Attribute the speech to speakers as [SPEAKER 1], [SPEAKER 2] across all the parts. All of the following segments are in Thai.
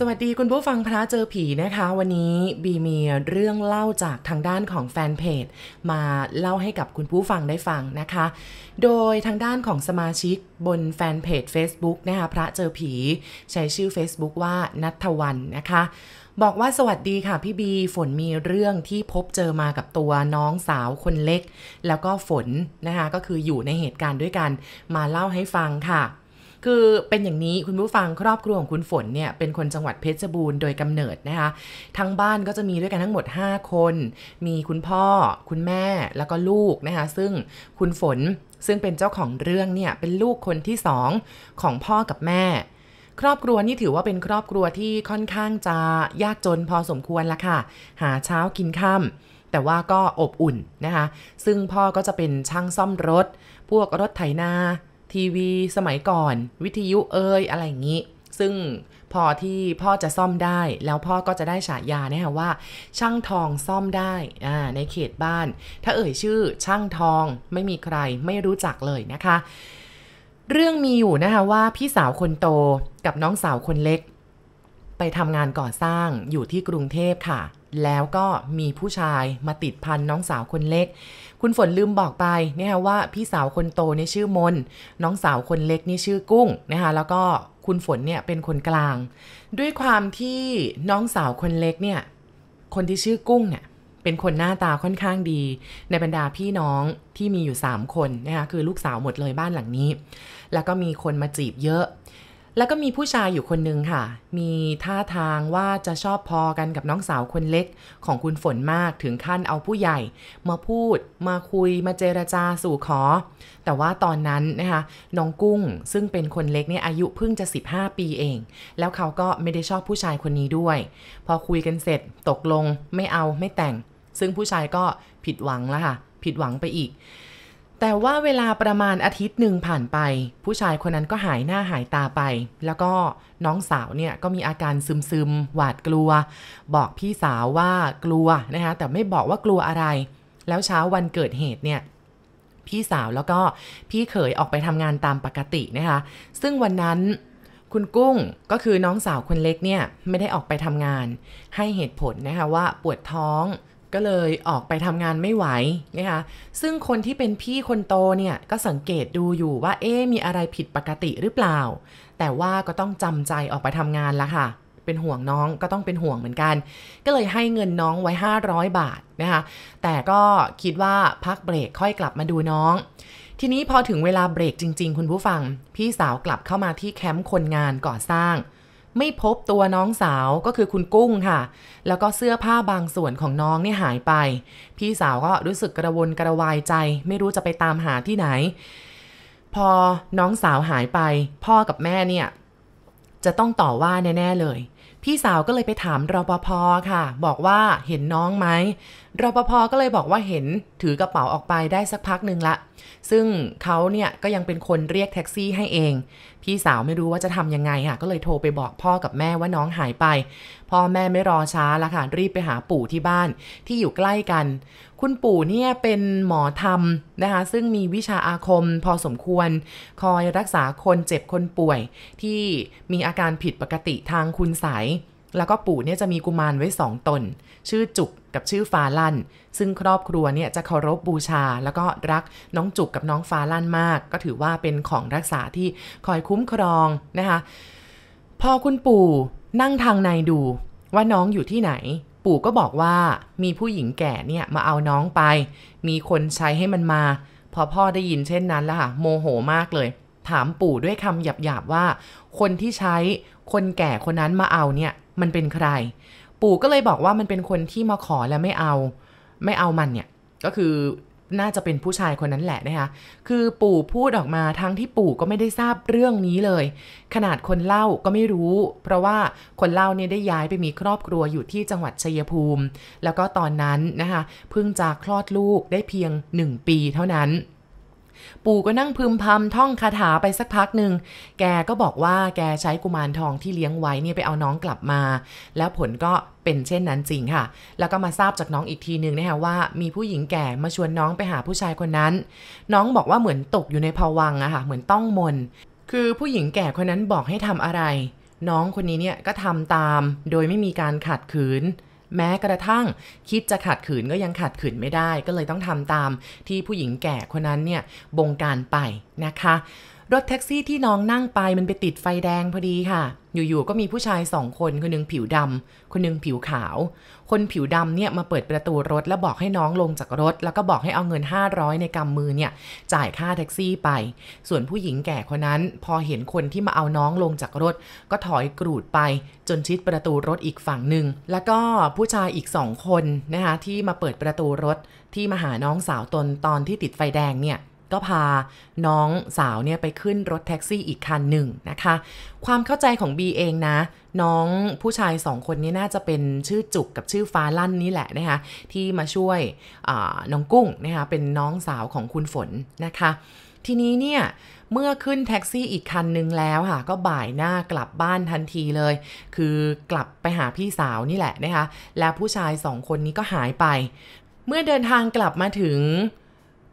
[SPEAKER 1] สวัสดีคุณผู้ฟังพระเจอผีนะคะ วันนี้บีมีเรื่องเล่าจากทางด้านของแฟนเพจมาเล่าให้กับคุณผู้ฟังได้ฟังนะคะ โดยทางด้านของสมาชิกบนแฟนเพจ Facebook นะคะพระเจอผี ใช้ชื่อ Facebook ว่านัทวันนะคะ บอกว่าสวัสดีค่ะพี่บี ฝนมีเรื่องที่พบเจอมากับตัวน้องสาวคนเล็ก แล้วก็ฝนนะคะก็คืออยู่ในเหตุการณ์ด้วยกันมาเล่าให้ฟังค่ะ คือเป็นอย่างนี้คุณผู้ฟังครอบครัวของคุณฝนเนี่ยเป็นคนจังหวัดเพชรบูรณ์โดยกำเนิดนะคะทั้งบ้านก็จะมีด้วยกันทั้งหมด 5 คน มีคุณพ่อ คุณแม่แล้วก็ลูกนะคะซึ่งคุณฝนซึ่งเป็นเจ้าของเรื่องเนี่ยเป็นลูกคนที่สองของพ่อกับแม่ ครอบครัวนี่ถือว่าเป็นครอบครัวที่ค่อนข้างจะยากจนพอสมควรละค่ะ หาเช้ากินค่ำแต่ว่าก็อบอุ่นนะคะ ซึ่งพ่อก็จะเป็นช่างซ่อมรถ พวกรถไถนา ทีวีสมัยก่อน วิทยุเอ่ยอะไรอย่างนี้ ซึ่งพอที่พ่อจะซ่อมได้ แล้วพ่อก็จะได้ฉายาเนี่ยว่า ช่างทองซ่อมได้ในเขตบ้าน ถ้าเอ่ยชื่อช่างทองไม่มีใครไม่รู้จักเลยนะคะ เรื่องมีอยู่นะคะว่าพี่สาวคนโตกับน้องสาวคนเล็ก ไปทำงานก่อสร้างอยู่ที่กรุงเทพค่ะ แล้วก็มีผู้ชายมาติดพันน้องสาวคนเล็ก คุณฝนลืมบอกไปนะคะว่าพี่สาวคนโตนี่ชื่อมน น้องสาวคนเล็กนี่ชื่อกุ้งนะคะแล้วก็คุณฝนเนี่ยเป็นคนกลาง ด้วยความที่น้องสาวคนเล็กเนี่ยคนที่ชื่อกุ้งเนี่ยเป็นคนหน้าตาค่อนข้างดี ในบรรดาพี่น้องที่มีอยู่ 3 คนนะคะคือลูกสาวหมดเลยบ้านหลังนี้ แล้วก็มีคนมาจีบเยอะ แล้วก็มีผู้ชายอยู่คนนึงค่ะ มีท่าทางว่าจะชอบพอกันกับน้องสาวคนเล็กของคุณฝนมากถึงขั้นเอาผู้ใหญ่ มาพูด มาคุยมาเจรจาสู่ขอ แต่ว่าตอนนั้นนะคะน้องกุ้งซึ่งเป็นคนเล็กเนี่ยอายุเพิ่งจะ 15 ปีเอง แล้วเขาก็ไม่ได้ชอบผู้ชายคนนี้ด้วย พอคุยกันเสร็จตกลงไม่เอาไม่แต่ง ซึ่งผู้ชายก็ผิดหวังแล้วค่ะ ผิดหวังไปอีก แต่ว่าเวลาประมาณอาทิตย์หนึ่งผ่านไป ผู้ชายคนนั้นก็หายหน้าหายตาไป แล้วก็น้องสาวเนี่ยก็มีอาการซึมๆหวาดกลัว บอกพี่สาวว่ากลัวนะคะแต่ไม่บอกว่ากลัวอะไร แล้วเช้าวันเกิดเหตุเนี่ยพี่สาวแล้วก็พี่เขยออกไปทำงานตามปกตินะคะซึ่งวันนั้นคุณกุ้งก็คือน้องสาวคนเล็กเนี่ยไม่ได้ออกไปทำงาน ให้เหตุผลนะคะว่าปวดท้อง ก็เลยออกไปทำงานไม่ไหวนะคะซึ่งคนที่เป็นพี่คนโตเนี่ยก็สังเกตดูอยู่ว่าเอ๊มีอะไรผิดปกติหรือเปล่า แต่ว่าก็ต้องจำใจออกไปทำงานละค่ะ เป็นห่วงน้องก็ต้องเป็นห่วงเหมือนกัน ก็เลยให้เงินน้องไว้ 500 บาทนะคะแต่ก็คิดว่าพักเบรกค่อยกลับมาดูน้อง ทีนี้พอถึงเวลาเบรกจริง ๆ คุณผู้ฟัง พี่สาวกลับเข้ามาที่แคมป์คนงานก่อสร้าง ไม่พบตัวน้องสาวก็คือคุณกุ้งค่ะ แล้วก็เสื้อผ้าบางส่วนของน้องเนี่ยหายไป พี่สาวก็รู้สึกกระวนกระวายใจ ไม่รู้จะไปตามหาที่ไหน พอน้องสาวหายไป พ่อกับแม่เนี่ย จะต้องต่อว่าแน่ ๆ เลย พี่สาวก็เลยไปถามรปภค่ะ บอกว่าเห็นน้องไหมรปภก็เลยบอกว่าเห็นถือกระเป๋าออกไปได้สักพักหนึ่งละ ซึ่งเขาเนี่ยก็ยังเป็นคนเรียกแท็กซี่ให้เอง พี่สาวไม่รู้ว่าจะทำยังไงค่ะก็เลยโทรไปบอกพ่อกับแม่ว่าน้องหายไป พ่อแม่ไม่รอช้าแล้วค่ะ รีบไปหาปู่ที่บ้านที่อยู่ใกล้กัน คุณปู่เนี่ยเป็นหมอธรรมนะคะ ซึ่งมีวิชาอาคมพอสมควร คอยรักษาคนเจ็บคนป่วย ที่มีอาการผิดปกติทางคุณไสยแล้วก็ปู่เนี่ยจะมีกุมารไว้สองตน ชื่อจุกกับชื่อฟาลั่น ซึ่งครอบครัวเนี่ยจะเคารพบูชา แล้วก็รักน้องจุกกับน้องฟาลั่นมาก ก็ถือว่าเป็นของรักษาที่คอยคุ้มครองนะคะ พอคุณปู่ นั่งทางในดูว่าน้องอยู่ที่ไหน ปู่ก็บอกว่ามีผู้หญิงแก่เนี่ยมาเอาน้องไป มีคนใช้ให้มันมา พอพ่อได้ยินเช่นนั้นแล้วค่ะโมโหมากเลย ถามปู่ด้วยคำหยาบๆว่า คนที่ใช้คนแก่คนนั้นมาเอาเนี่ยมันเป็นใคร ปู่ก็เลยบอกว่ามันเป็นคนที่มาขอแล้วไม่เอา ไม่เอามันเนี่ยก็คือ น่าจะเป็นผู้ชายคนนั้นแหละนะคะคือปู่พูดออกมาทั้งที่ปู่ก็ไม่ได้ทราบเรื่องนี้เลย ขนาดคนเล่าก็ไม่รู้ เพราะว่าคนเล่าเนี่ยได้ย้ายไปมีครอบครัวอยู่ที่จังหวัดชัยภูมิ แล้วก็ตอนนั้นนะคะเพิ่งจะคลอดลูกได้เพียง 1 ปีเท่านั้น ปู่ก็นั่งพึมพำท่องคาถาไปสักพักหนึ่ง แกก็บอกว่าแกใช้กุมารทองที่เลี้ยงไว้เนี่ยไปเอาน้องกลับมา แล้วผลก็เป็นเช่นนั้นจริงค่ะ แล้วก็มาทราบจากน้องอีกทีนึงนะคะว่ามีผู้หญิงแก่มาชวนน้องไปหาผู้ชายคนนั้น น้องบอกว่าเหมือนตกอยู่ในภวังอะค่ะ เหมือนต้องมน คือผู้หญิงแก่คนนั้นบอกให้ทำอะไร น้องคนนี้เนี่ยก็ทำตาม โดยไม่มีการขัดขืน แม้กระทั่งคิดจะขัดขืนก็ยังขัดขืนไม่ได้ ก็เลยต้องทำตามที่ผู้หญิงแก่คนนั้นเนี่ยบงการไปนะคะ รถแท็กซี่ที่น้องนั่งไปมันไปติดไฟแดงพอดีค่ะ อยู่ๆก็มีผู้ชายสองคนคนนึงผิวดำคนนึงผิวขาว คนผิวดำเนี่ยมาเปิดประตูรถแล้วบอกให้น้องลงจากรถ แล้วก็บอกให้เอาเงิน 500 ในกำมือเนี่ยจ่ายค่าแท็กซี่ไป ส่วนผู้หญิงแก่คนนั้น พอเห็นคนที่มาเอาน้องลงจากรถ ก็ถอยกรูดไปจนชิดประตูรถอีกฝั่งหนึ่งแล้วก็ผู้ชายอีกสองคนนะคะที่มาเปิดประตูรถที่มาหาน้องสาวตนตอนที่ติดไฟแดงเนี่ย ก็พาน้องสาวเนี่ยไปขึ้นรถแท็กซี่อีกคันหนึ่งนะคะ ความเข้าใจของบีเองนะ น้องผู้ชายสองคนนี้น่าจะเป็นชื่อจุกกับชื่อฟ้าลั่นนี่แหละนะคะที่มาช่วยน้องกุ้งนะคะเป็นน้องสาวของคุณฝนนะคะ ทีนี้เนี่ยเมื่อขึ้นแท็กซี่อีกคันหนึ่งแล้วค่ะ ก็บ่ายหน้ากลับบ้านทันทีเลย คือกลับไปหาพี่สาวนี่แหละนะคะ แล้วผู้ชายสองคนนี้ก็หายไป เมื่อเดินทางกลับมาถึง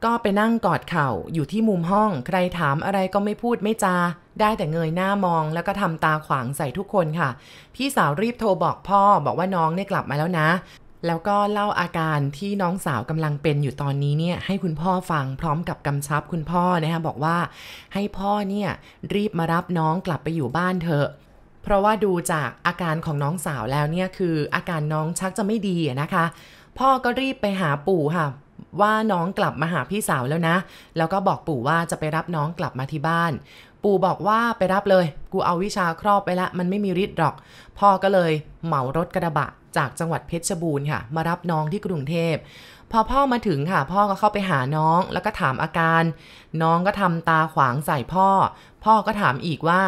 [SPEAKER 1] ก็ไปนั่งกอดเข่าอยู่ที่มุมห้อง ใครถามอะไรก็ไม่พูดไม่จา ได้แต่เงยหน้ามองแล้วก็ทำตาขวางใส่ทุกคนค่ะ พี่สาวรีบโทรบอกพ่อบอกว่าน้องเนี่ยกลับมาแล้วนะ แล้วก็เล่าอาการที่น้องสาวกำลังเป็นอยู่ตอนนี้เนี่ยให้คุณพ่อฟังพร้อมกับกำชับคุณพ่อนะคะบอกว่า ให้พ่อเนี่ยรีบมารับน้องกลับไปอยู่บ้านเถอะเพราะว่าดูจากอาการของน้องสาวแล้วเนี่ยคืออาการน้องชักจะไม่ดีนะคะ พ่อก็รีบไปหาปู่ค่ะ ว่าน้องกลับมาหาพี่สาวแล้วนะ แล้วก็บอกปู่ว่าจะไปรับน้องกลับมาที่บ้าน ปู่บอกว่าไปรับเลย กูเอาวิชาครอบไปละ มันไม่มีฤทธิ์หรอก พ่อก็เลยเหมารถกระบะจากจังหวัดเพชรบูรณ์ค่ะ มารับน้องที่กรุงเทพพอพ่อมาถึงค่ะ พ่อก็เข้าไปหาน้องแล้วก็ถามอาการ น้องก็ทำตาขวางใส่พ่อ พ่อก็ถามอีกว่า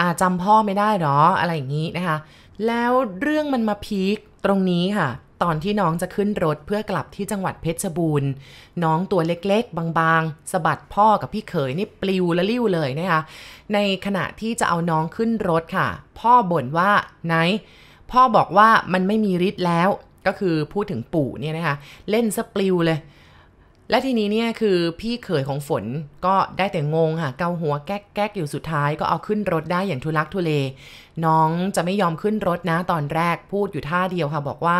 [SPEAKER 1] อาจำพ่อไม่ได้หรออะไรอย่างนี้นะคะ แล้วเรื่องมันมาพีคตรงนี้ค่ะ ตอนที่น้องจะขึ้นรถเพื่อกลับที่จังหวัดเพชรบูรณ์น้องตัวเล็กๆ บางๆสะบัดพ่อกับพี่เขยนี่ปลิวละลิ้วเลยนะคะในขณะที่จะเอาน้องขึ้นรถค่ะ พ่อบ่นว่าไหน พ่อบอกว่ามันไม่มีฤทธิ์แล้ว ก็คือพูดถึงปู่เนี่ยนะคะเล่นสปลิวเลยและทีนี้เนี่ยคือพี่เขยของฝนก็ได้แต่งงค่ะ เกาหัวแก๊กแก๊กอยู่สุดท้ายก็เอาขึ้นรถได้อย่างทุลักทุเล น้องจะไม่ยอมขึ้นรถนะตอนแรกพูดอยู่ท่าเดียวค่ะ บอกว่า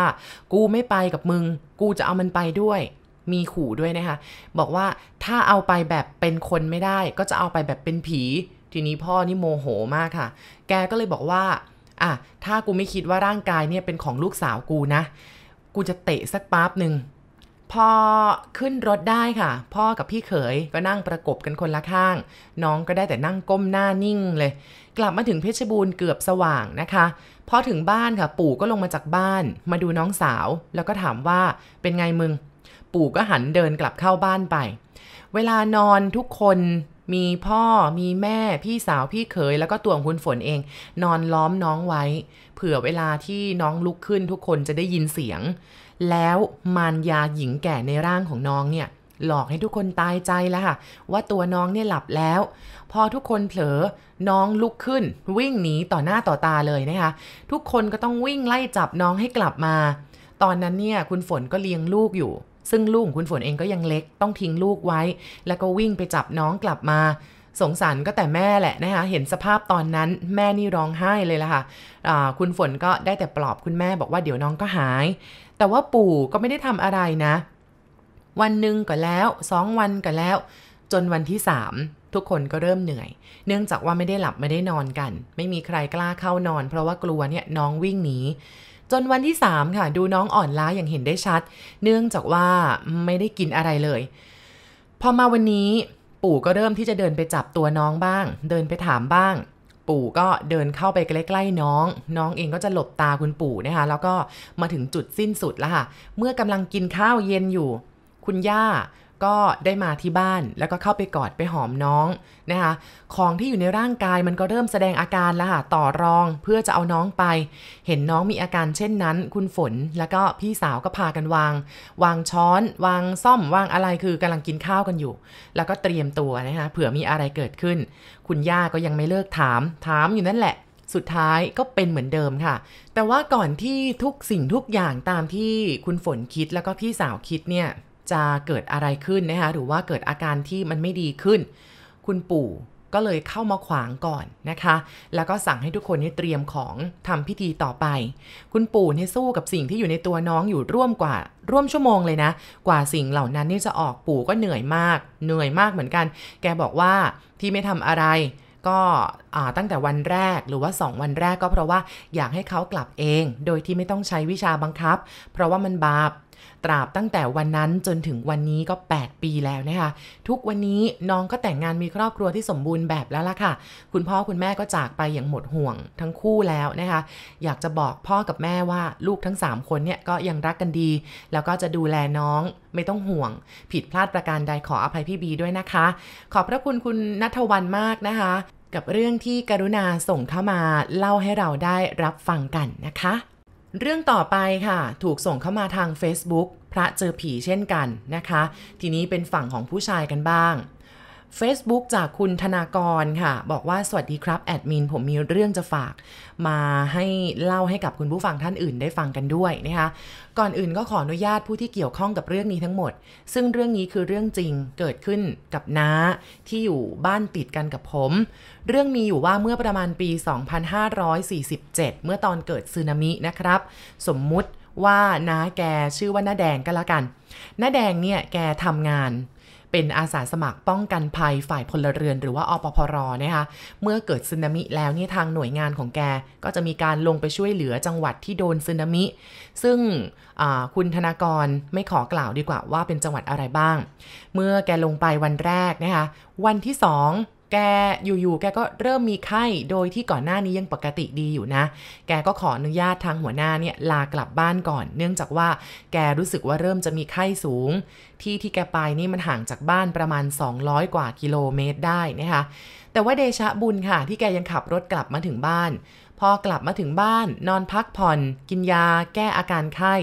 [SPEAKER 1] กูไม่ไปกับมึง กูจะเอามันไปด้วย มีขู่ด้วยนะคะ บอกว่าถ้าเอาไปแบบเป็นคนไม่ได้ ก็จะเอาไปแบบเป็นผี ทีนี้พ่อนี่โมโหมากค่ะ แกก็เลยบอกว่าอะถ้ากูไม่คิดว่าร่างกายเนี่ยเป็นของลูกสาวกูนะ กูจะเตะสักปั๊บหนึ่ง พอขึ้นรถได้ค่ะ พ่อกับพี่เขยก็นั่งประกบกันคนละข้าง น้องก็ได้แต่นั่งก้มหน้านิ่งเลย กลับมาถึงเพชรบูรณ์เกือบสว่างนะคะพอถึงบ้านค่ะ ปู่ก็ลงมาจากบ้าน มาดูน้องสาว แล้วก็ถามว่าเป็นไงมึง ปู่ก็หันเดินกลับเข้าบ้านไป เวลานอนทุกคนมีพ่อมีแม่พี่สาวพี่เขยแล้วก็ตัวของคุณฝนเอง นอนล้อมน้องไว้ เผื่อเวลาที่น้องลุกขึ้นทุกคนจะได้ยินเสียง แล้วมารยาหญิงแก่ในร่างของน้องเนี่ยหลอกให้ทุกคนตายใจแล้วค่ะ ว่าตัวน้องเนี่ยหลับแล้ว พอทุกคนเผลอน้องลุกขึ้น วิ่งหนีต่อหน้าต่อตาเลยนะคะ ทุกคนก็ต้องวิ่งไล่จับน้องให้กลับมา ตอนนั้นเนี่ยคุณฝนก็เลี้ยงลูกอยู่ ซึ่งลูกคุณฝนเองก็ยังเล็กต้องทิ้งลูกไว้ แล้วก็วิ่งไปจับน้องกลับมา สงสารก็แต่แม่แหละนะคะ เห็นสภาพตอนนั้นแม่นี่ร้องไห้เลยล่ะค่ะคุณฝนก็ได้แต่ปลอบคุณแม่บอกว่าเดี๋ยวน้องก็หาย แต่ว่าปู่ก็ไม่ได้ทำอะไรนะ วันหนึ่งก็แล้วสองวันก็แล้ว จนวันที่สามทุกคนก็เริ่มเหนื่อย เนื่องจากว่าไม่ได้หลับไม่ได้นอนกัน ไม่มีใครกล้าเข้านอน เพราะว่ากลัวเนี่ยน้องวิ่งหนีจนวันที่สามค่ะ ดูน้องอ่อนล้าอย่างเห็นได้ชัด เนื่องจากว่าไม่ได้กินอะไรเลย พอมาวันนี้ ปู่ก็เริ่มที่จะเดินไปจับตัวน้องบ้าง เดินไปถามบ้าง ปู่ก็เดินเข้าไปใกล้ๆน้อง น้องเองก็จะหลบตาคุณปู่นะคะ แล้วก็มาถึงจุดสิ้นสุดแล้วค่ะ เมื่อกำลังกินข้าวเย็นอยู่ คุณย่า ก็ได้มาที่บ้านแล้วก็เข้าไปกอดไปหอมน้องนะคะ ของที่อยู่ในร่างกายมันก็เริ่มแสดงอาการแล้วค่ะต่อรองเพื่อจะเอาน้องไป เห็นน้องมีอาการเช่นนั้น คุณฝนแล้วก็พี่สาวก็พากันวาง วางช้อน วางซ่อมวางอะไรคือกำลังกินข้าวกันอยู่ แล้วก็เตรียมตัวนะคะเผื่อมีอะไรเกิดขึ้น คุณย่าก็ยังไม่เลิกถาม ถามอยู่นั่นแหละสุดท้ายก็เป็นเหมือนเดิมค่ะ แต่ว่าก่อนที่ทุกสิ่งทุกอย่างตามที่คุณฝนคิดแล้วก็พี่สาวคิดเนี่ย จะเกิดอะไรขึ้นนะคะหรือว่าเกิดอาการที่มันไม่ดีขึ้น คุณปู่ก็เลยเข้ามาขวางก่อนนะคะ แล้วก็สั่งให้ทุกคนนี่เตรียมของทำพิธีต่อไป คุณปู่เนี่ยสู้กับสิ่งที่อยู่ในตัวน้องอยู่ร่วมกว่าร่วมชั่วโมงเลยนะ กว่าสิ่งเหล่านั้นนี่จะออกปู่ก็เหนื่อยมาก เหนื่อยมากเหมือนกัน แกบอกว่าที่ไม่ทำอะไร ก็ตั้งแต่วันแรกหรือว่า 2 วันแรกก็เพราะว่าอยากให้เขากลับเอง โดยที่ไม่ต้องใช้วิชาบังคับ เพราะว่ามันบาป ตราบตั้งแต่วันนั้นจนถึงวันนี้ก็ 8 ปีแล้วนะคะ ทุกวันนี้น้องก็แต่งงานมีครอบครัวที่สมบูรณ์แบบแล้วล่ะค่ะ คุณพ่อคุณแม่ก็จากไปอย่างหมดห่วงทั้งคู่แล้วนะคะ อยากจะบอกพ่อกับแม่ว่าลูกทั้ง 3 คนเนี่ยก็ยังรักกันดี แล้วก็จะดูแลน้องไม่ต้องห่วง ผิดพลาดประการใดขออภัยพี่บีด้วยนะคะ ขอบพระคุณคุณนัทวันมากนะคะ กับเรื่องที่กรุณาส่งเข้ามาเล่าให้เราได้รับฟังกันนะคะ เรื่องต่อไปค่ะ ถูกส่งเข้ามาทาง Facebook พระเจอผีเช่นกันนะคะ ทีนี้เป็นฝั่งของผู้ชายกันบ้าง Facebook จากคุณธนากรค่ะ บอกว่าสวัสดีครับ แอดมิน ผมมีเรื่องจะฝาก มาให้เล่าให้กับคุณผู้ฟังท่านอื่นได้ฟังกันด้วยนะคะ ก่อนอื่นก็ขออนุญาตผู้ที่เกี่ยวข้องกับเรื่องนี้ทั้งหมด ซึ่งเรื่องนี้คือเรื่องจริงเกิดขึ้นกับน้าที่อยู่บ้านติดกันกับผม เรื่องมีอยู่ว่าเมื่อประมาณปี 2547 เมื่อตอนเกิดสึนามินะครับ สมมุติว่าน้าแกชื่อว่าน้าแดงก็แล้วกันน้าแดงเนี่ยแกทำงาน เป็นอาสาสมัครป้องกันภัยฝ่ายพลเรือนหรือว่าอปพรนะคะเมื่อเกิดสึนามิแล้วนี่ทางหน่วยงานของแกก็จะมีการลงไปช่วยเหลือจังหวัดที่โดนสึนามิ ซึ่งคุณธนากรไม่ขอกล่าวดีกว่าว่าเป็นจังหวัดอะไรบ้าง เมื่อแกลงไปวันแรกนะคะวันที่สอง แกอยู่ๆ แกก็เริ่มมีไข้โดยที่ก่อนหน้านี้ยังปกติดีอยู่นะ แกก็ขออนุญาตทางหัวหน้าเนี่ยลากลับบ้านก่อน เนื่องจากว่าแกรู้สึกว่าเริ่มจะมีไข้สูง ที่ที่แกไปนี่มันห่างจากบ้านประมาณ 200 กว่ากิโลเมตรได้นะคะ แต่ว่าเดชะบุญค่ะ ที่แกยังขับรถกลับมาถึงบ้าน พอกลับมาถึงบ้าน นอนพักผ่อน กินยา แก้อาการไข้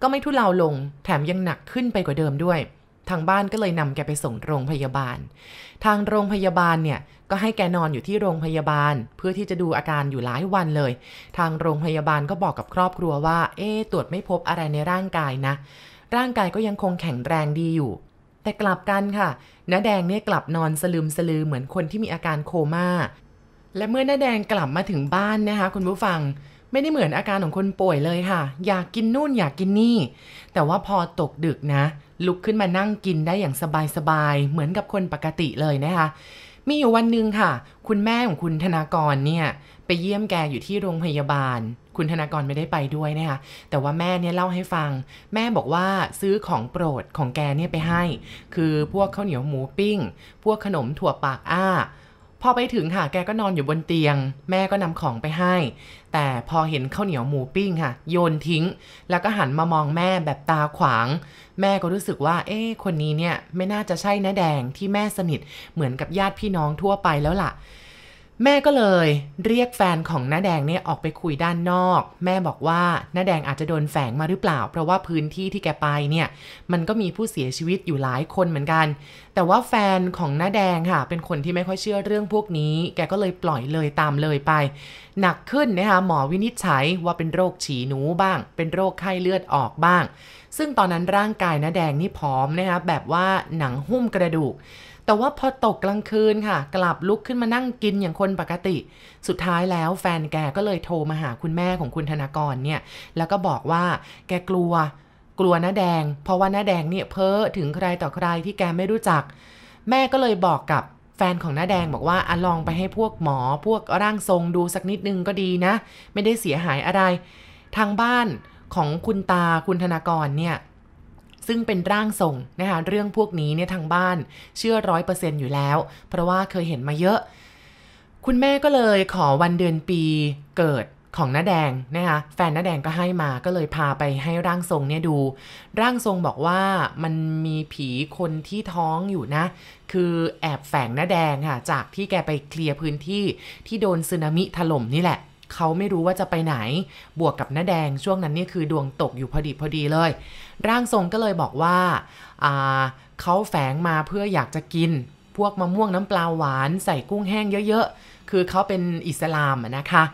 [SPEAKER 1] ก็ไม่ทุเลาลง แถมยังหนักขึ้นไปกว่าเดิมด้วย ทางบ้านก็เลยนำแกไปส่งโรงพยาบาล ทางโรงพยาบาลเนี่ยก็ให้แกนอนอยู่ที่โรงพยาบาล เพื่อที่จะดูอาการอยู่หลายวันเลย ทางโรงพยาบาลก็บอกกับครอบครัวว่า เอ๊ตรวจไม่พบอะไรในร่างกายนะ ร่างกายก็ยังคงแข็งแรงดีอยู่ แต่กลับกันค่ะน้าแดงเนี่ยกลับนอนสลืมสลือเหมือนคนที่มีอาการโคมา่า และเมื่อน้าแดงกลับมาถึงบ้านนะคะ คุณผู้ฟังไม่ได้เหมือนอาการของคนป่วยเลยค่ะ อยากกินนู่นอยากกินนี่ แต่ว่าพอตกดึกนะ ลุกขึ้นมานั่งกินได้อย่างสบายๆ เหมือนกับคนปกติเลยนะคะ มีอยู่วันหนึ่งค่ะ คุณแม่ของคุณธนากรเนี่ยไปเยี่ยมแกอยู่ที่โรงพยาบาล คุณธนากรไม่ได้ไปด้วยนะคะแต่ว่าแม่เนี่ยเล่าให้ฟัง แม่บอกว่าซื้อของโปรดของแกเนี่ยไปให้ คือพวกข้าวเหนียวหมูปิ้ง พวกขนมถั่วปากอ้าพอไปถึงค่ะ แกก็นอนอยู่บนเตียง แม่ก็นำของไปให้ แต่พอเห็นข้าวเหนียวหมูปิ้งค่ะ โยนทิ้ง แล้วก็หันมามองแม่แบบตาขวาง แม่ก็รู้สึกว่า เอ๊คนนี้เนี่ยไม่น่าจะใช่น้าแดงที่แม่สนิทเหมือนกับญาติพี่น้องทั่วไปแล้วล่ะ แม่ก็เลยเรียกแฟนของน้าแดงเนี่ยออกไปคุยด้านนอก แม่บอกว่าน้าแดงอาจจะโดนแฝงมาหรือเปล่า เพราะว่าพื้นที่ที่แกไปเนี่ยมันก็มีผู้เสียชีวิตอยู่หลายคนเหมือนกัน แต่ว่าแฟนของน้าแดงค่ะ เป็นคนที่ไม่ค่อยเชื่อเรื่องพวกนี้ แกก็เลยปล่อยเลยตามเลยไป หนักขึ้นนะคะหมอวินิจฉัยว่าเป็นโรคฉี่หนูบ้าง เป็นโรคไข้เลือดออกบ้าง ซึ่งตอนนั้นร่างกายน้าแดงนี่ผอมนะคะแบบว่าหนังหุ้มกระดูก แต่ว่าพอตกกลางคืนค่ะ กลับลุกขึ้นมานั่งกินอย่างคนปกติ สุดท้ายแล้วแฟนแกก็เลยโทรมาหาคุณแม่ของคุณธนากรเนี่ย แล้วก็บอกว่าแกกลัว กลัวน้าแดง เพราะว่าน้าแดงเนี่ยเพ้อถึงใครต่อใครที่แกไม่รู้จัก แม่ก็เลยบอกกับแฟนของน้าแดงบอกว่าอลองไปให้พวกหมอ พวกร่างทรงดูสักนิดนึงก็ดีนะ ไม่ได้เสียหายอะไร ทางบ้านของคุณตาคุณธนากรเนี่ย ซึ่งเป็นร่างทรงนะคะเรื่องพวกนี้เนี่ยทางบ้านเชื่อร้อยเปอร์เซ็นต์อยู่แล้ว เพราะว่าเคยเห็นมาเยอะ คุณแม่ก็เลยขอวันเดือนปีเกิดของน้าแดงนะคะแฟนน้าแดงก็ให้มาก็เลยพาไปให้ร่างทรงเนี่ยดู ร่างทรงบอกว่ามันมีผีคนที่ท้องอยู่นะ คือแอบแฝงน้าแดงค่ะ จากที่แกไปเคลียร์พื้นที่ที่โดนสึนามิถล่มนี่แหละ เขาไม่รู้ว่าจะไปไหน บวกกับน้าแดงช่วงนั้นนี่คือดวงตกอยู่พอดีพอดีเลย ร่างทรงก็เลยบอกว่าเขาแฝงมาเพื่ออยากจะกิน พวกมะม่วงน้ำปลาหวานใส่กุ้งแห้งเยอะๆ คือเขาเป็นอิสลามนะคะ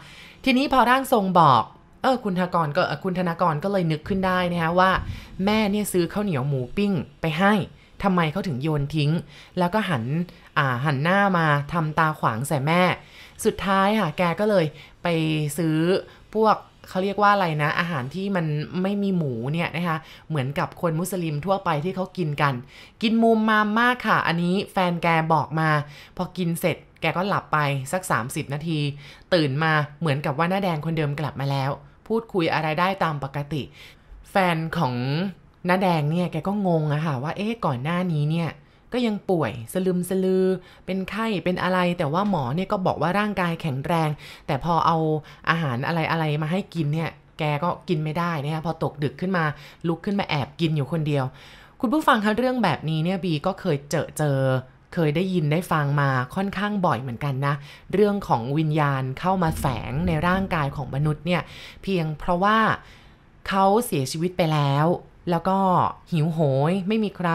[SPEAKER 1] ทีนี้พอร่างทรงบอกเออคุณธนากรก็คุณธนากรก็เลยนึกขึ้นได้นะคะว่า แม่เนี่ยซื้อข้าวเหนียวหมูปิ้งไปให้ทำไมเขาถึงโยนทิ้ง แล้วก็หันหันหน้ามาทำตาขวางใส่แม่ สุดท้ายค่ะแกก็เลยไปซื้อพวก เขาเรียกว่าอะไรนะ อาหารที่มันไม่มีหมูเนี่ยนะคะเหมือนกับคนมุสลิมทั่วไปที่เขากินกัน กินมุมมามมากค่ะ อันนี้แฟนแกบอกมา พอกินเสร็จแกก็หลับไปสัก 30 นาที ตื่นมาเหมือนกับว่าหน้าแดงคนเดิมกลับมาแล้ว พูดคุยอะไรได้ตามปกติ แฟนของหน้าแดงเนี่ยแกก็งงอะค่ะว่าเอ๊ะก่อนหน้านี้เนี่ย ก็ยังป่วยสลึมสลือ เป็นไข้เป็นอะไร แต่ว่าหมอเนี่ยก็บอกว่าร่างกายแข็งแรง แต่พอเอาอาหารอะไรอะไรมาให้กินเนี่ยแกก็กินไม่ได้นะคะพอตกดึกขึ้นมาลุกขึ้นมาแอบกินอยู่คนเดียว คุณผู้ฟังคะเรื่องแบบนี้เนี่ยบีก็เคยเจอเจอเคยได้ยินได้ฟังมาค่อนข้างบ่อยเหมือนกันนะ เรื่องของวิญญาณเข้ามาแฝงในร่างกายของมนุษย์เนี่ย เพียงเพราะว่าเขาเสียชีวิตไปแล้ว แล้วก็หิวโหยไม่มีใคร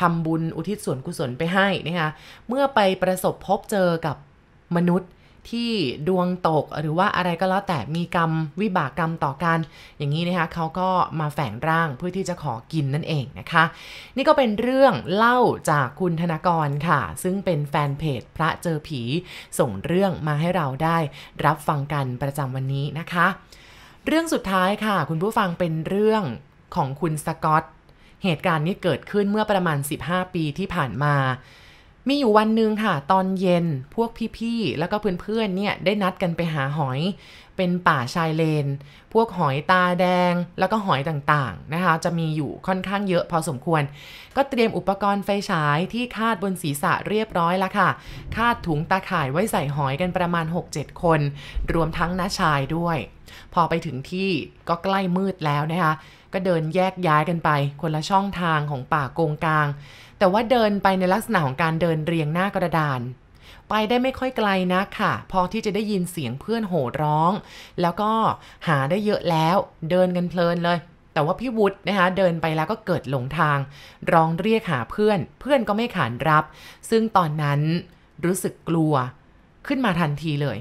[SPEAKER 1] ทำบุญอุทิศส่วนกุศลไปให้นะคะเมื่อไปประสบพบเจอกับมนุษย์ที่ดวงตกหรือว่าอะไรก็แล้วแต่มีกรรมวิบากกรรมต่อกัน อย่างนี้นะคะเขาก็มาแฝงร่างเพื่อที่จะขอกินนั่นเองนะคะ นี่ก็เป็นเรื่องเล่าจากคุณธนากรค่ะ ซึ่งเป็นแฟนเพจพระเจอผีส่งเรื่องมาให้เราได้รับฟังกันประจำวันนี้นะคะ เรื่องสุดท้ายค่ะ คุณผู้ฟังเป็นเรื่อง ของคุณสกอต เหตุการณ์นี้เกิดขึ้นเมื่อประมาณ 15 ปีที่ผ่านมา มีอยู่วันหนึ่งค่ะ ตอนเย็นพวกพี่ๆ แล้วก็เพื่อนๆ เนี่ยได้นัดกันไปหาหอย เป็นป่าชายเลน พวกหอยตาแดง แล้วก็หอยต่างๆ นะคะ จะมีอยู่ค่อนข้างเยอะพอสมควร ก็เตรียมอุปกรณ์ไฟฉายที่คาดบนศีรษะเรียบร้อยแล้วค่ะ คาดถุงตาข่ายไว้ใส่หอยกันประมาณ 6-7 คน รวมทั้งน้าชายด้วย พอไปถึงที่ก็ใกล้มืดแล้วนะคะ ก็เดินแยกย้ายกันไป คนละช่องทางของป่าโกงกลาง แต่ว่าเดินไปในลักษณะของการเดินเรียงหน้ากระดาน ไปได้ไม่ค่อยไกลนักค่ะ พอที่จะได้ยินเสียงเพื่อนโห่ร้อง แล้วก็หาได้เยอะแล้ว เดินกันเพลินเลย แต่ว่าพี่วุฒินะคะเดินไปแล้วก็เกิดหลงทาง ร้องเรียกหาเพื่อน เพื่อนก็ไม่ขานรับ ซึ่งตอนนั้นรู้สึกกลัวขึ้นมาทันทีเลย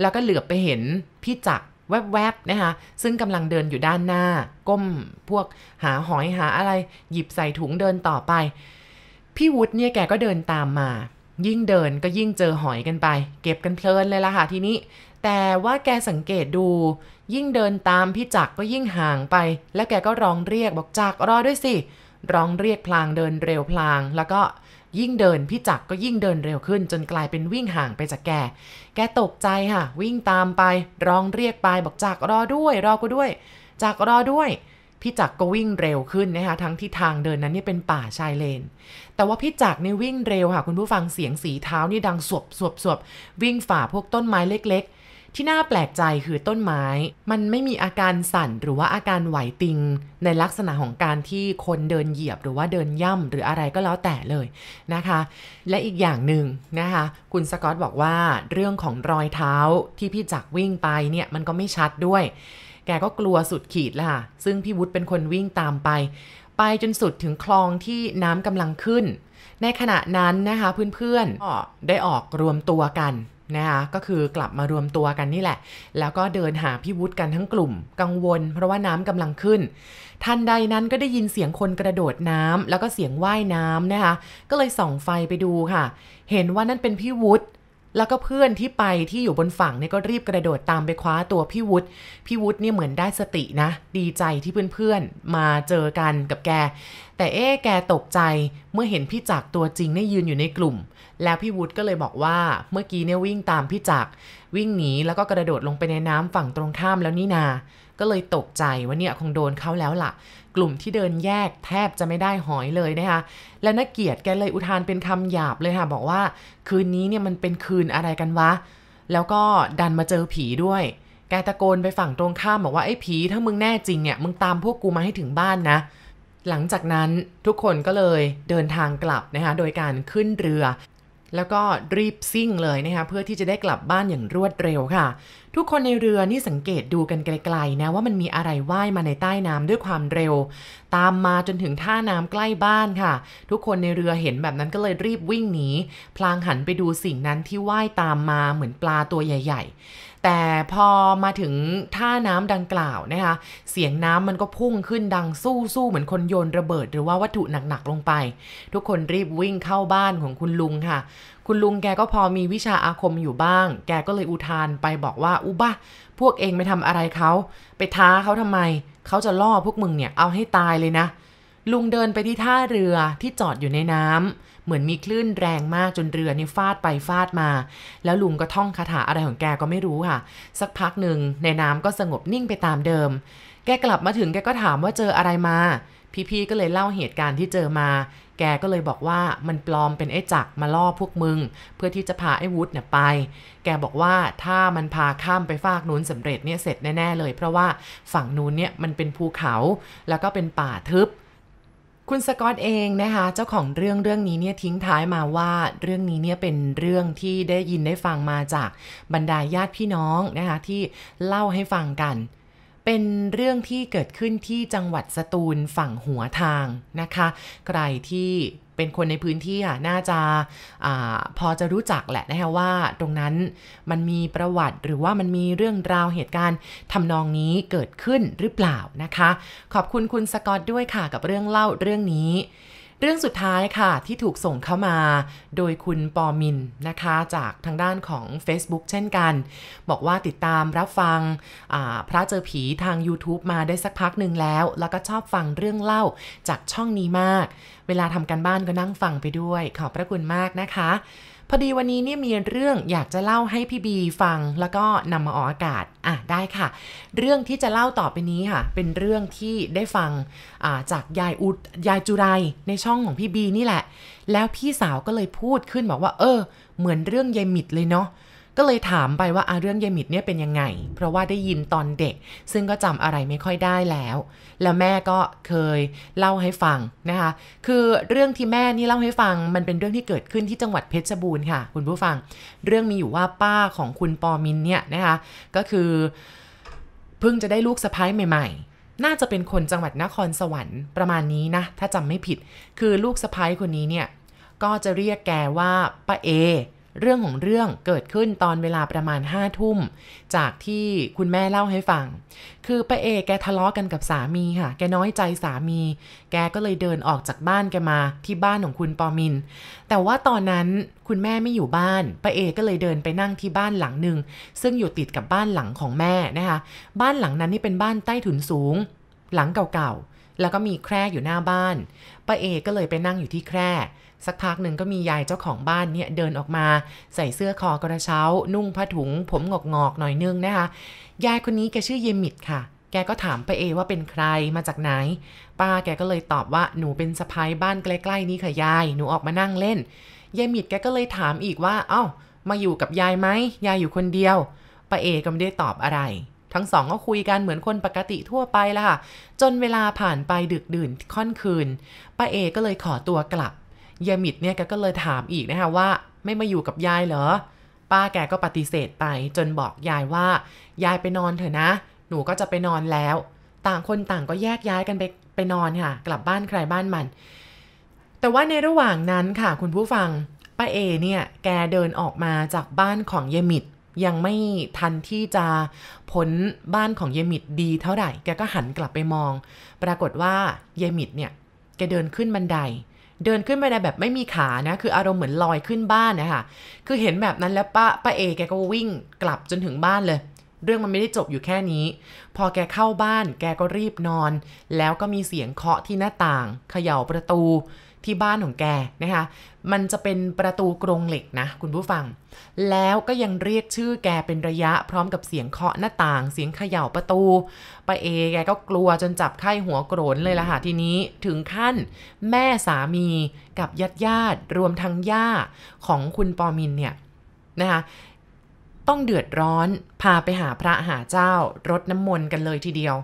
[SPEAKER 1] แล้วก็เหลือบไปเห็นพี่จักร แวบๆนะคะซึ่งกำลังเดินอยู่ด้านหน้า ก้มพวกหาหอยหาอะไร หยิบใส่ถุงเดินต่อไป พี่วุฒิเนี่ยแกก็เดินตามมา ยิ่งเดินก็ยิ่งเจอหอยกันไป เก็บกันเพลินเลยล่ะค่ะทีนี้ แต่ว่าแกสังเกตดู ยิ่งเดินตามพี่จักก็ยิ่งห่างไป แล้วแกก็ร้องเรียกบอกจักรอด้วยสิร้องเรียกพลางเดินเร็วพลาง แล้วก็ ยิ่งเดินพี่จักก็ยิ่งเดินเร็วขึ้น จนกลายเป็นวิ่งห่างไปจากแก แกตกใจค่ะ วิ่งตามไป ร้องเรียกไปบอกจักรอด้วย รอกูด้วย จักรอด้วย พี่จักก็วิ่งเร็วขึ้นนะคะทั้งที่ทางเดินนั้นนี่เป็นป่าชายเลน แต่ว่าพี่จักนี่วิ่งเร็วค่ะ คุณผู้ฟังเสียงสีเท้านี่ดังสวบสวบสวบวิ่งฝ่าพวกต้นไม้เล็ก ที่น่าแปลกใจคือต้นไม้ มันไม่มีอาการสั่นหรือว่าอาการไหวติง ในลักษณะของการที่คนเดินเหยียบหรือว่าเดินย่ำหรืออะไรก็แล้วแต่เลยนะคะ และอีกอย่างหนึ่งนะคะ คุณสกอตบอกว่าเรื่องของรอยเท้าที่พี่จักวิ่งไปเนี่ยมันก็ไม่ชัดด้วย แกก็กลัวสุดขีดละค่ะ ซึ่งพี่วุฒิเป็นคนวิ่งตามไป ไปจนสุดถึงคลองที่น้ำกำลังขึ้น ในขณะนั้นนะคะเพื่อนๆก็ได้ออกรวมตัวกัน นะคะก็คือกลับมารวมตัวกันนี่แหละ แล้วก็เดินหาพี่วุฒิกันทั้งกลุ่ม กังวล เพราะว่าน้ำกำลังขึ้น ทันใดนั้นก็ได้ยินเสียงคนกระโดดน้ำแล้วก็เสียงว่ายน้ำนะคะก็เลยส่องไฟไปดูค่ะ เห็นว่านั่นเป็นพี่วุฒิ แล้วก็เพื่อนที่ไปที่อยู่บนฝั่งเนี่ยก็รีบกระโดดตามไปคว้าตัวพี่วุฒิพี่วุฒิเนี่ยเหมือนได้สตินะ ดีใจที่เพื่อนๆมาเจอกันกับแก แต่เอ๊แกตกใจเมื่อเห็นพี่จักตัวจริงเนี่ยยืนอยู่ในกลุ่ม แล้วพี่วุฒิก็เลยบอกว่าเมื่อกี้เนี่ยวิ่งตามพี่จักวิ่งหนีแล้วก็กระโดดลงไปในน้ำฝั่งตรงข้ามแล้วนี่นา ก็เลยตกใจว่าเนี่ยคงโดนเขาแล้วล่ะ กลุ่มที่เดินแยกแทบจะไม่ได้หอยเลยนะคะ และนักเกียรติแกเลยอุทานเป็นคำหยาบเลยค่ะ บอกว่าคืนนี้เนี่ยมันเป็นคืนอะไรกันวะ แล้วก็ดันมาเจอผีด้วย แกตะโกนไปฝั่งตรงข้ามบอกว่าไอ้ผีถ้ามึงแน่จริงเนี่ยมึงตามพวกกูมาให้ถึงบ้านนะ หลังจากนั้นทุกคนก็เลยเดินทางกลับนะคะโดยการขึ้นเรือแล้วก็รีบซิ่งเลยนะคะเพื่อที่จะได้กลับบ้านอย่างรวดเร็วค่ะ ทุกคนในเรือนี่สังเกตดูกันไกลๆนะว่ามันมีอะไรว่ายมาในใต้น้ำด้วยความเร็ว ตามมาจนถึงท่าน้ำใกล้บ้านค่ะ ทุกคนในเรือเห็นแบบนั้นก็เลยรีบวิ่งหนีพลางหันไปดูสิ่งนั้นที่ว่ายตามมาเหมือนปลาตัวใหญ่ ๆ แต่พอมาถึงท่าน้ำดังกล่าวนะคะ เสียงน้ำมันก็พุ่งขึ้นดังสู้ๆเหมือนคนโยนระเบิด หรือว่าวัตถุหนักๆลงไป ทุกคนรีบวิ่งเข้าบ้านของคุณลุงค่ะ คุณลุงแกก็พอมีวิชาอาคมอยู่บ้าง แกก็เลยอุทานไปบอกว่าอุบ้าพวกเองไปทำอะไรเขาไปท้าเขาทำไม เขาจะล่อพวกมึงเนี่ยเอาให้ตายเลยนะ ลุงเดินไปที่ท่าเรือที่จอดอยู่ในน้ำเหมือนมีคลื่นแรงมากจนเรือนี่ฟาดไปฟาดมา แล้วลุงก็ท่องคาถาอะไรของแกก็ไม่รู้ค่ะ สักพักหนึ่งในน้ำก็สงบนิ่งไปตามเดิม แกกลับมาถึงแกก็ถามว่าเจออะไรมาพี่ๆก็เลยเล่าเหตุการณ์ที่เจอมา แกก็เลยบอกว่ามันปลอมเป็นไอ้จักมาล่อพวกมึง เพื่อที่จะพาไอ้วุฒิเนี่ยไป แกบอกว่าถ้ามันพาข้ามไปฟากนู้นสำเร็จเนี่ยเสร็จแน่ๆเลย เพราะว่าฝั่งนู้นเนี่ยมันเป็นภูเขาแล้วก็เป็นป่าทึบคุณสกอตเองนะคะเจ้าของเรื่องเรื่องนี้เนี่ยทิ้งท้ายมาว่าเรื่องนี้เนี่ยเป็นเรื่องที่ได้ยินได้ฟังมาจากบรรดาญาติพี่น้องนะคะที่เล่าให้ฟังกัน เป็นเรื่องที่เกิดขึ้นที่จังหวัดสตูลฝั่งหัวทางนะคะ ใครที่เป็นคนในพื้นที่อะน่าจะอาพอจะรู้จักแหละนะคะว่าตรงนั้นมันมีประวัติหรือว่ามันมีเรื่องราวเหตุการณ์ทำนองนี้เกิดขึ้นหรือเปล่านะคะ ขอบคุณคุณสกอตด้วยค่ะกับเรื่องเล่าเรื่องนี้ เรื่องสุดท้ายค่ะที่ถูกส่งเข้ามา โดยคุณปอมินนะคะจากทางด้านของ Facebook เช่นกัน บอกว่าติดตามรับฟังพระเจอผีทาง YouTube มาได้สักพักหนึ่งแล้ว แล้วก็ชอบฟังเรื่องเล่าจากช่องนี้มาก เวลาทำกันบ้านก็นั่งฟังไปด้วย ขอบพระคุณมากนะคะ พอดีวันนี้เนี่ยมีเรื่องอยากจะเล่าให้พี่บีฟังแล้วก็นำมาออกอากาศอะได้ค่ะ เรื่องที่จะเล่าต่อไปนี้ค่ะ เป็นเรื่องที่ได้ฟังจากยายอุดยายจุไรในช่องของพี่บีนี่แหละ แล้วพี่สาวก็เลยพูดขึ้นบอกว่า เออ เหมือนเรื่องยายมิดเลยเนาะ ก็เลยถามไปว่าอาเรื่องยายมิดเนี่ยเป็นยังไง เพราะว่าได้ยินตอนเด็ก ซึ่งก็จำอะไรไม่ค่อยได้แล้ว แล้วแม่ก็เคยเล่าให้ฟังนะคะ คือเรื่องที่แม่นี่เล่าให้ฟัง มันเป็นเรื่องที่เกิดขึ้นที่จังหวัดเพชรบูรณ์ค่ะ คุณผู้ฟัง เรื่องมีอยู่ว่าป้าของคุณปอมินเนี่ยนะคะ ก็คือเพิ่งจะได้ลูกสะพ้ายใหม่ ๆน่าจะเป็นคนจังหวัดนครสวรรค์ประมาณนี้นะ ถ้าจำไม่ผิด คือลูกสะพ้ายคนนี้เนี่ย ก็จะเรียกแกว่าป้าเอ เรื่องของเรื่องเกิดขึ้นตอนเวลาประมาณห้าทุ่ม จากที่คุณแม่เล่าให้ฟัง คือป้าเอแกทะเลาะกันกับสามีค่ะ แกน้อยใจสามี แกก็เลยเดินออกจากบ้านแกมาที่บ้านของคุณปอมิน แต่ว่าตอนนั้นคุณแม่ไม่อยู่บ้านป้าเอก็เลยเดินไปนั่งที่บ้านหลังหนึ่งซึ่งอยู่ติดกับบ้านหลังของแม่นะคะ บ้านหลังนั้นนี่เป็นบ้านใต้ถุนสูง หลังเก่าๆแล้วก็มีแคร่อยู่หน้าบ้านป้าเอก็เลยไปนั่งอยู่ที่แคร่ สักพักหนึ่งก็มียายเจ้าของบ้านเนี่ยเดินออกมา ใส่เสื้อคอกระเช้า นุ่งผ้าถุง ผมงอกๆหน่อยนึงนะคะ ยายคนนี้แกชื่อเยมิดค่ะ แกก็ถามป้าเอว่าเป็นใครมาจากไหน ป้าแกก็เลยตอบว่าหนูเป็นสะพายบ้านใกล้ๆนี้ค่ะยาย หนูออกมานั่งเล่นยายมิดแกก็เลยถามอีกว่า เอ้า มาอยู่กับยายไหมยายอยู่คนเดียวป้าเอก็ไม่ได้ตอบอะไรทั้งสองก็คุยกันเหมือนคนปกติทั่วไปละค่ะ จนเวลาผ่านไปดึกดื่นค่อนคืนป้าเอก็เลยขอตัวกลับ ยายมิดเนี่ยแกก็เลยถามอีกนะคะว่า ไม่มาอยู่กับยายเหรอ ป้าแกก็ปฏิเสธไป จนบอกยายว่า ยายไปนอนเถอะนะ หนูก็จะไปนอนแล้ว ต่างคนต่างก็แยกย้ายกันไปไปนอนค่ะ กลับบ้านใครบ้านมัน แต่ว่าในระหว่างนั้นค่ะ คุณผู้ฟังป้าเอเนี่ยแกเดินออกมาจากบ้านของยายมิดยังไม่ทันที่จะพ้นบ้านของเยมิดดีเท่าไหร่ แกก็หันกลับไปมอง ปรากฏว่าเยมิดเนี่ย แกเดินขึ้นบันได เดินขึ้นไปในไดแบบไม่มีขานะ คืออารมณ์เหมือนลอยขึ้นบ้านนะคะคือเห็นแบบนั้นแล้วป้าป้าเอแกก็วิ่งกลับจนถึงบ้านเลย เรื่องมันไม่ได้จบอยู่แค่นี้ พอแกเข้าบ้าน แกก็รีบนอน แล้วก็มีเสียงเคาะที่หน้าต่างเขย่าประตู ที่บ้านของแกนะคะ มันจะเป็นประตูกรงเหล็กนะคุณผู้ฟัง แล้วก็ยังเรียกชื่อแกเป็นระยะพร้อมกับเสียงเคาะหน้าต่าง เสียงเขย่าประตูปาเอแกก็กลัวจนจับไข้หัวโกรนเลยล่ะค่ะทีนี้ถึงขั้นแม่สามีกับญาติญาติรวมทั้งย่าของคุณปอมินเนี่ยนะคะต้องเดือดร้อนพาไปหาพระหาเจ้ารดน้ำมนต์กันเลยทีเดียว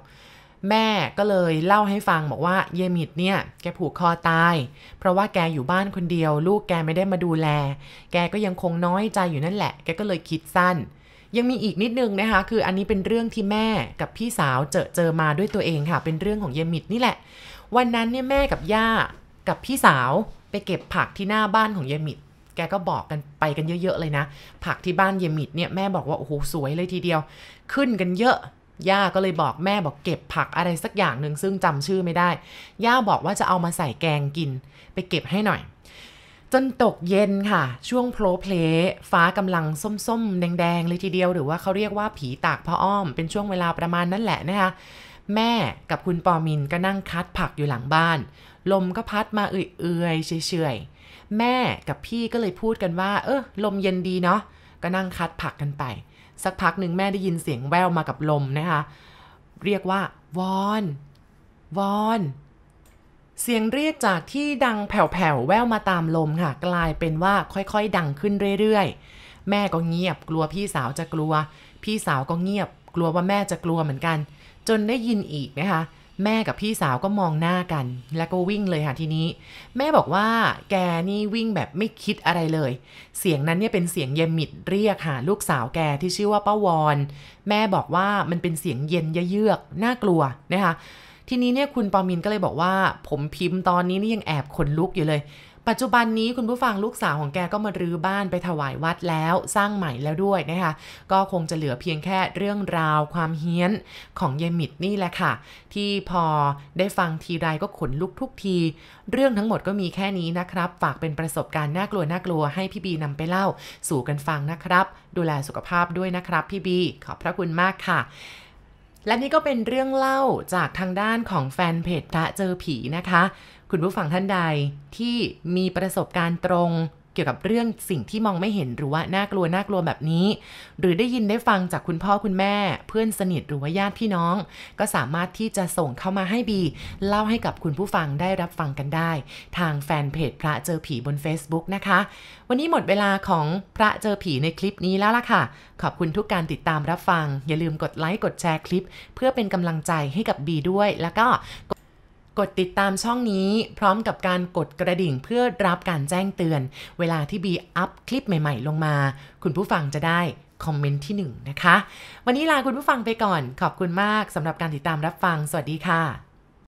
[SPEAKER 1] แม่ก็เลยเล่าให้ฟังบอกว่าเยมิดเนี่ย แกผูกคอตาย เพราะว่าแกอยู่บ้านคนเดียว ลูกแกไม่ได้มาดูแล แกก็ยังคงน้อยใจอยู่นั่นแหละ แกก็เลยคิดสั้น ยังมีอีกนิดนึงนะคะ คืออันนี้เป็นเรื่องที่แม่กับพี่สาวเจอเจอมาด้วยตัวเองค่ะ เป็นเรื่องของเยมิดนี่แหละ วันนั้นเนี่ยแม่กับย่ากับพี่สาวไปเก็บผักที่หน้าบ้านของเยมิดแกก็บอกกันไปกันเยอะ ๆ เลยนะ ผักที่บ้านเยมิดเนี่ยแม่บอกว่าโอ้โหสวยเลยทีเดียว ขึ้นกันเยอะ ย่าก็เลยบอกแม่บอกเก็บผักอะไรสักอย่างหนึ่งซึ่งจำชื่อไม่ได้ ย่าบอกว่าจะเอามาใส่แกงกิน ไปเก็บให้หน่อย จนตกเย็นค่ะ ช่วงโพลเพลฟ้ากำลังส้มๆ แดงๆ เลยทีเดียว หรือว่าเขาเรียกว่าผีตากพระอ้อม เป็นช่วงเวลาประมาณนั้นแหละนะคะ แม่กับคุณปอมินก็นั่งคัดผักอยู่หลังบ้าน ลมก็พัดมาเอื่อยๆเฉยๆแม่กับพี่ก็เลยพูดกันว่า เออลมเย็นดีเนาะก็นั่งคัดผักกันไป สักพักหนึ่งแม่ได้ยินเสียงแววมากับลมนะคะ เรียกว่าวอน วอน เสียงเรียกจากที่ดังแผ่วๆแววมาตามลมค่ะ กลายเป็นว่าค่อยๆ ดังขึ้นเรื่อยๆ แม่ก็เงียบกลัวพี่สาวจะกลัว พี่สาวก็เงียบ กลัวว่าแม่จะกลัวเหมือนกัน จนได้ยินอีกนะคะ แม่กับพี่สาวก็มองหน้ากัน แล้วก็วิ่งเลยค่ะทีนี้ แม่บอกว่าแกนี่วิ่งแบบไม่คิดอะไรเลย เสียงนั้นเนี่ยเป็นเสียงเยมิดเรียกหาลูกสาวแกที่ชื่อว่าป้าวอนแม่บอกว่ามันเป็นเสียงเย็นเยือกน่ากลัวนะคะทีนี้เนี่ยคุณปอมินก็เลยบอกว่า ผมพิมพ์ตอนนี้นี่ยังแอบขนลุกอยู่เลย ปัจจุบันนี้คุณผู้ฟังลูกสาวของแกก็มารื้อบ้านไปถวายวัดแล้วสร้างใหม่แล้วด้วยนะคะ ก็คงจะเหลือเพียงแค่เรื่องราวความเฮี้ยนของเยมิดนี่แหละค่ะ ที่พอได้ฟังทีไรก็ขนลุกทุกที เรื่องทั้งหมดก็มีแค่นี้นะครับ ฝากเป็นประสบการณ์น่ากลัวน่ากลัวให้พี่บีนำไปเล่าสู่กันฟังนะครับ ดูแลสุขภาพด้วยนะครับพี่บี ขอบพระคุณมากค่ะ และนี่ก็เป็นเรื่องเล่าจากทางด้านของแฟนเพจพระเจอผีนะคะ คุณผู้ฟังท่านใดที่มีประสบการณ์ตรง เกี่ยวกับเรื่องสิ่งที่มองไม่เห็นหรือว่าน่ากลัวน่ากลัวแบบนี้ หรือได้ยินได้ฟังจากคุณพ่อคุณแม่ เพื่อนสนิทหรือว่าญาติพี่น้อง ก็สามารถที่จะส่งเข้ามาให้บี เล่าให้กับคุณผู้ฟังได้รับฟังกันได้ ทางแฟนเพจพระเจอผีบน Facebook นะคะ วันนี้หมดเวลาของพระเจอผีในคลิปนี้แล้วล่ะค่ะ ขอบคุณทุกการติดตามรับฟัง อย่าลืมกดไลค์กดแชร์คลิป เพื่อเป็นกำลังใจให้กับบีด้วย แล้วก็ กดติดตามช่องนี้พร้อมกับการกดกระดิ่งเพื่อรับการแจ้งเตือน เวลาที่บีอัพคลิปใหม่ๆ ลงมา คุณผู้ฟังจะได้คอมเมนต์ที่ 1 นะคะ วันนี้ลาคุณผู้ฟังไปก่อน ขอบคุณมากสำหรับการติดตามรับฟัง สวัสดีค่ะ